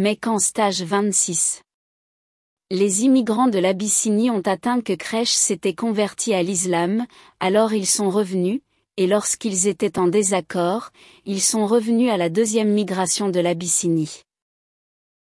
Meccan stage 26. Les immigrants de l'Abyssinie ont atteint que Crèche s'était converti à l'islam, alors ils sont revenus, et lorsqu'ils étaient en désaccord, ils sont revenus à la deuxième migration de l'Abyssinie.